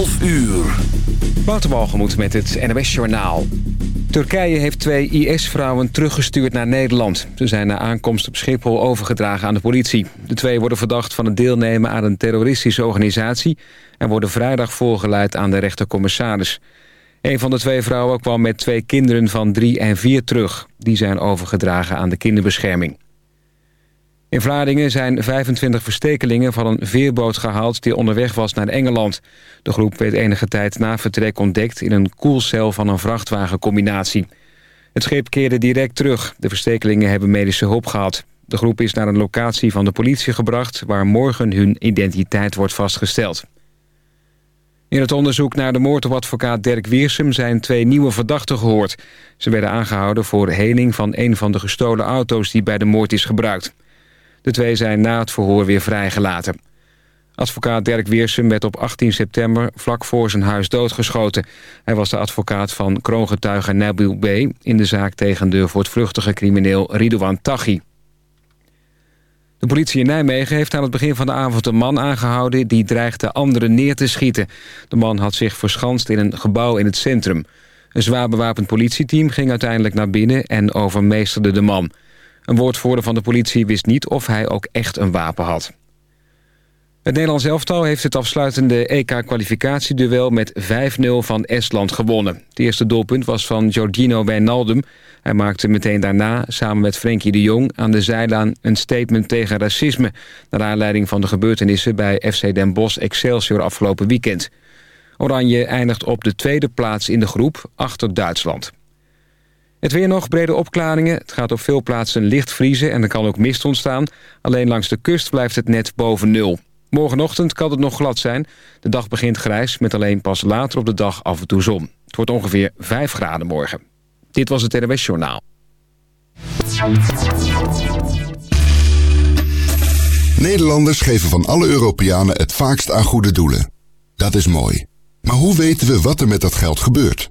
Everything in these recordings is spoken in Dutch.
12 uur. Waterbalgemoed met het NWS Journaal. Turkije heeft twee IS-vrouwen teruggestuurd naar Nederland. Ze zijn na aankomst op Schiphol overgedragen aan de politie. De twee worden verdacht van het deelnemen aan een terroristische organisatie... en worden vrijdag voorgeleid aan de rechtercommissaris. Een van de twee vrouwen kwam met twee kinderen van drie en vier terug. Die zijn overgedragen aan de kinderbescherming. In Vlaardingen zijn 25 verstekelingen van een veerboot gehaald... die onderweg was naar Engeland. De groep werd enige tijd na vertrek ontdekt... in een koelcel van een vrachtwagencombinatie. Het schip keerde direct terug. De verstekelingen hebben medische hulp gehad. De groep is naar een locatie van de politie gebracht... waar morgen hun identiteit wordt vastgesteld. In het onderzoek naar de moord op advocaat Dirk Wiersum... zijn twee nieuwe verdachten gehoord. Ze werden aangehouden voor heling van een van de gestolen auto's... die bij de moord is gebruikt. De twee zijn na het verhoor weer vrijgelaten. Advocaat Dirk Weersum werd op 18 september vlak voor zijn huis doodgeschoten. Hij was de advocaat van kroongetuige Nabil B. in de zaak tegen de voortvluchtige crimineel Ridouan Taghi. De politie in Nijmegen heeft aan het begin van de avond een man aangehouden... die dreigde anderen neer te schieten. De man had zich verschanst in een gebouw in het centrum. Een zwaar bewapend politieteam ging uiteindelijk naar binnen en overmeesterde de man... Een woordvoerder van de politie wist niet of hij ook echt een wapen had. Het Nederlands elftal heeft het afsluitende EK-kwalificatieduel met 5-0 van Estland gewonnen. Het eerste doelpunt was van Giorgino Wijnaldum. Hij maakte meteen daarna, samen met Frenkie de Jong... aan de zijlaan een statement tegen racisme... naar aanleiding van de gebeurtenissen bij FC Den Bosch Excelsior afgelopen weekend. Oranje eindigt op de tweede plaats in de groep, achter Duitsland. Het weer nog, brede opklaringen. Het gaat op veel plaatsen licht vriezen en er kan ook mist ontstaan. Alleen langs de kust blijft het net boven nul. Morgenochtend kan het nog glad zijn. De dag begint grijs met alleen pas later op de dag af en toe zon. Het wordt ongeveer 5 graden morgen. Dit was het NWS Journaal. Nederlanders geven van alle Europeanen het vaakst aan goede doelen. Dat is mooi. Maar hoe weten we wat er met dat geld gebeurt?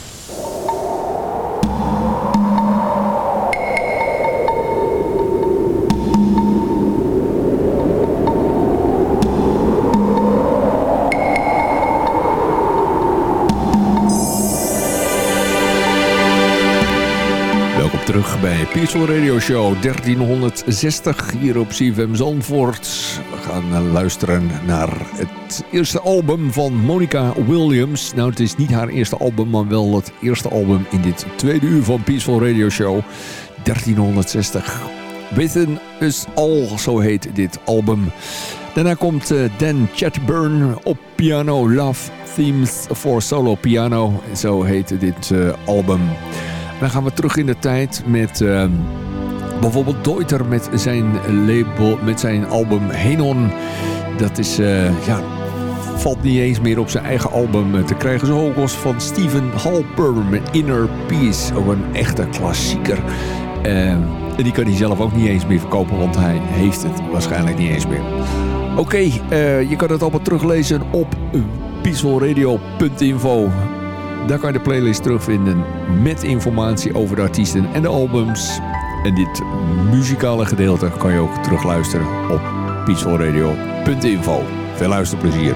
Terug bij Peaceful Radio Show 1360 hier op CFM Zandvoort. We gaan eh, luisteren naar het eerste album van Monica Williams. Nou, het is niet haar eerste album, maar wel het eerste album in dit tweede uur van Peaceful Radio Show 1360. Within Us All, zo heet dit album. Daarna komt eh, Dan Chatburn op piano, Love Themes for Solo Piano. Zo heet dit uh, album. Dan gaan we terug in de tijd met uh, bijvoorbeeld Deuter met zijn label, met zijn album Henon. Dat is, uh, ja, valt niet eens meer op zijn eigen album te krijgen. Zo ook was van Steven Halper Inner Peace. Ook een echte klassieker. Uh, en die kan hij zelf ook niet eens meer verkopen, want hij heeft het waarschijnlijk niet eens meer. Oké, uh, je kan het allemaal teruglezen op peacefulradio.info. Daar kan je de playlist terugvinden met informatie over de artiesten en de albums. En dit muzikale gedeelte kan je ook terugluisteren op peacefulradio.info. Veel luisterplezier.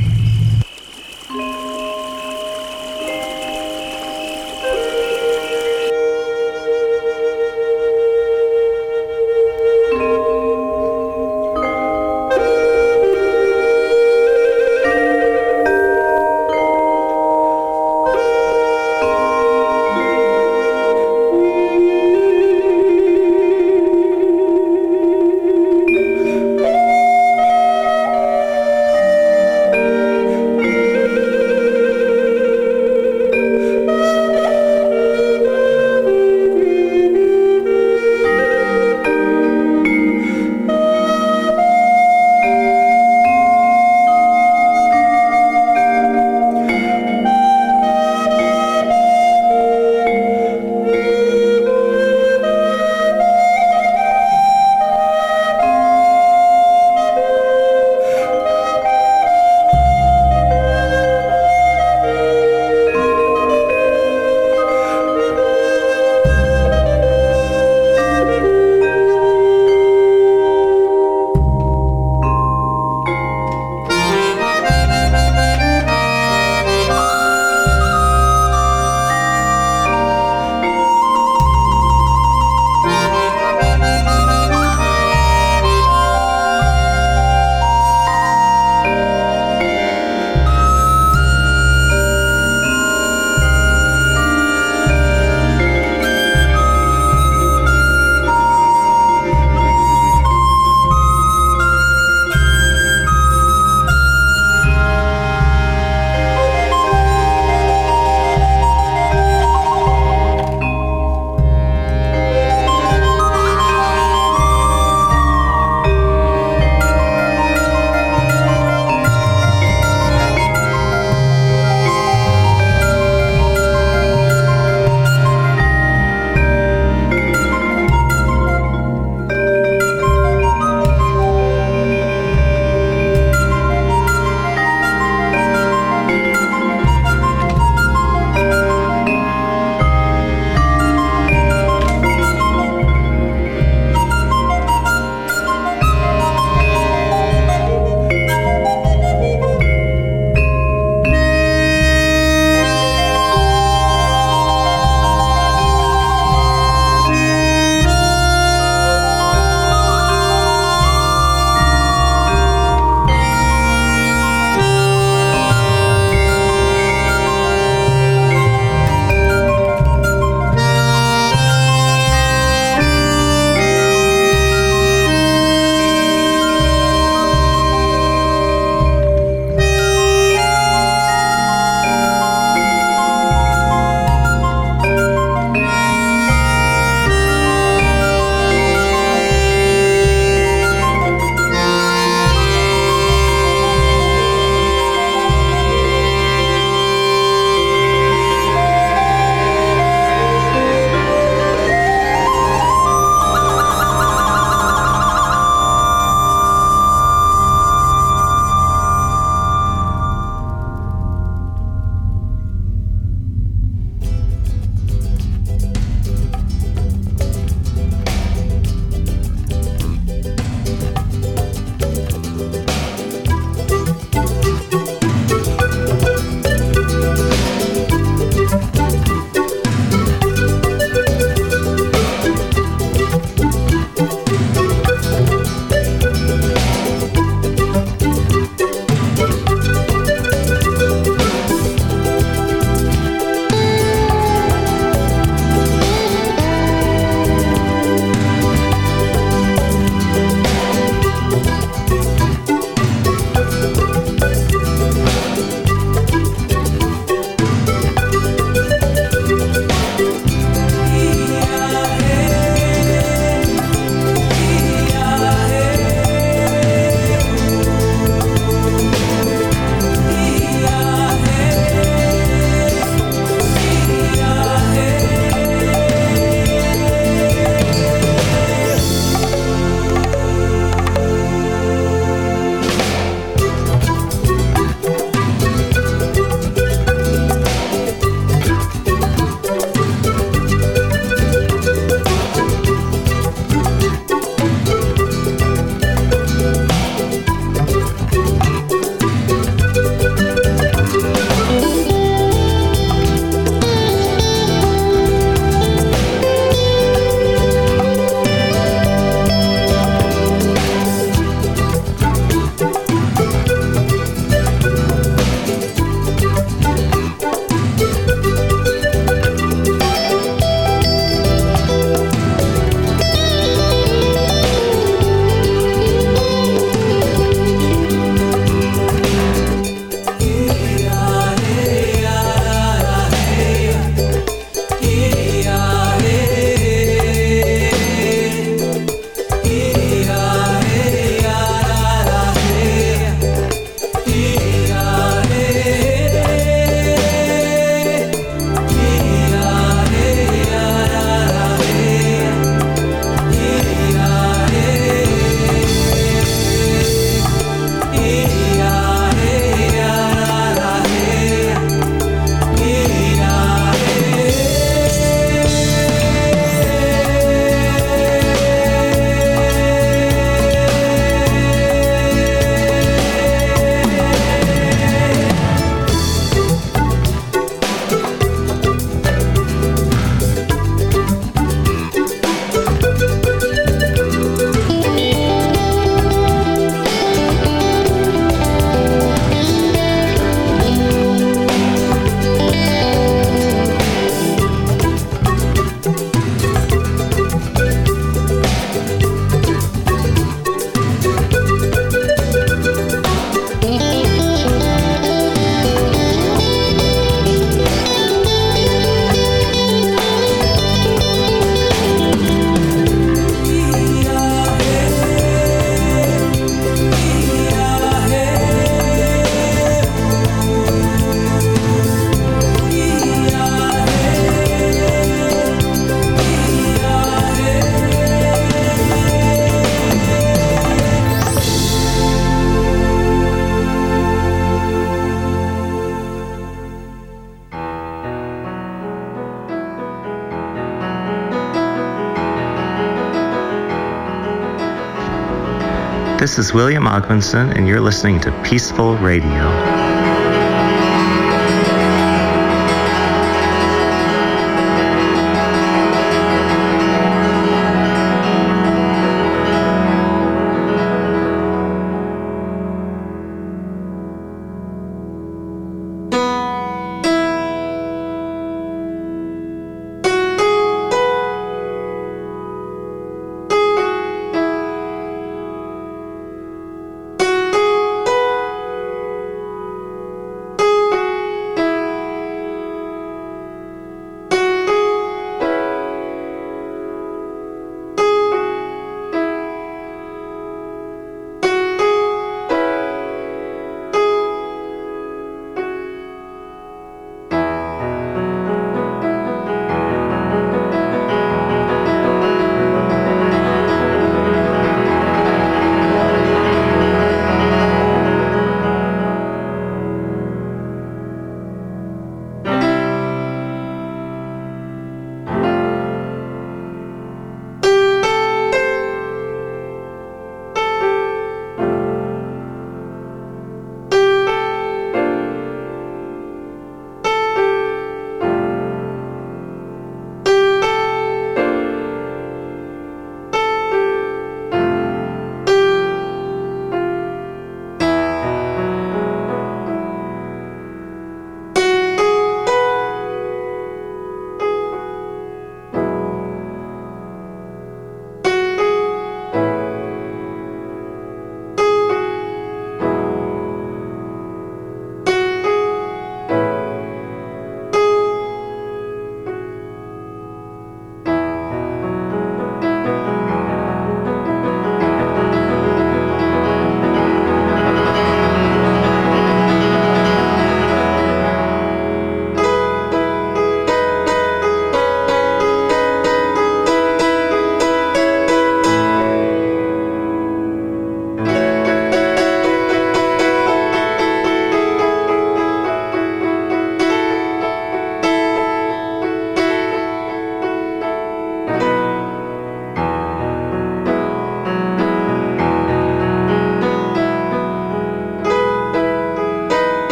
is William Ogmanson, and you're listening to Peaceful Radio.